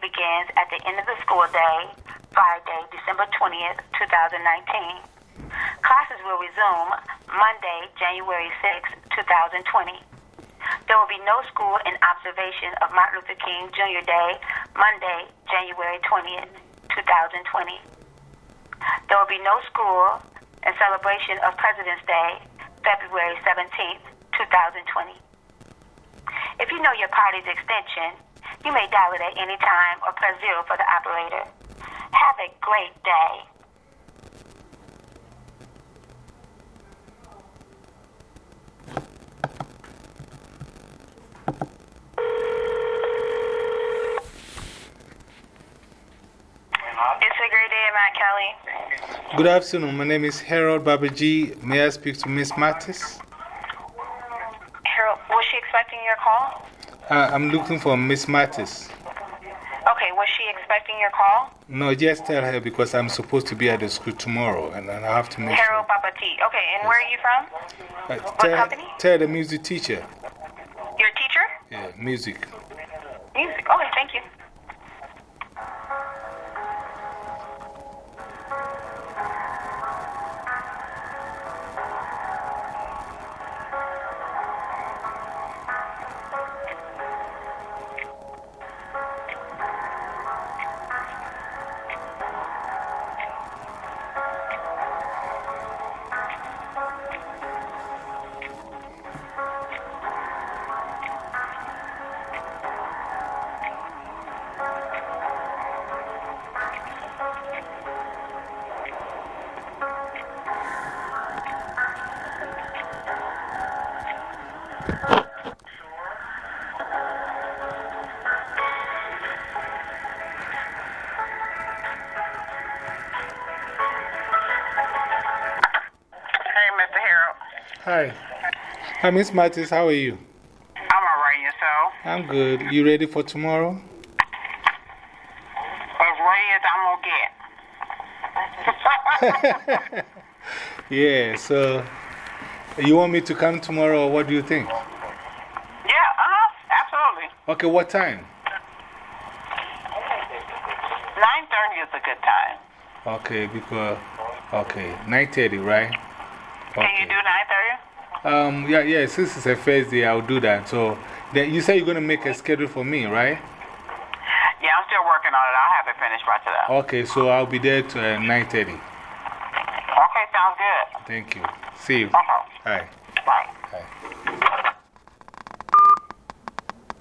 begins at the end of the school day, Friday, December 20th, 2019. Classes will resume Monday, January 6th, 2020. There will be no school in observation of Martin Luther King Jr. Day, Monday, January 20th, 2020. There will be no school in celebration of President's Day, February 17th, 2020. If you know your party's extension, you may dial it at any time or press zero for the operator. Have a great day. It's a great day, Matt Kelly. Good afternoon. My name is Harold Babaji. May I speak to Miss Mattis? Was she expecting your call? Uh, I'm looking for Miss Mattis. Okay, was she expecting your call? No, just tell her because I'm supposed to be at the school tomorrow and I have to make Harold Babati. Okay, and where are you from? sure. Uh, What tell, company? tell the music teacher. Your teacher? Yeah. Music. Hi. Hi, Miss Mattis. How are you? I'm alright, yourself. I'm good. You ready for tomorrow? As ready as I'm gonna get. Yeah, so you want me to come tomorrow or what do you think? Yeah, uh huh, absolutely. Okay, what time? 9.30 is a good time. Okay, because, okay, 9.30, right? Can you do 9.30? Um, yeah, yeah, since it's a first day, I'll do that. So, then you say you're going to make a schedule for me, right? Yeah, I'm still working on it. I'll have it finished by today. Okay, so I'll be there to uh, 9.30. Okay, sounds good. Thank you. See you. Hi. Bye. Hi.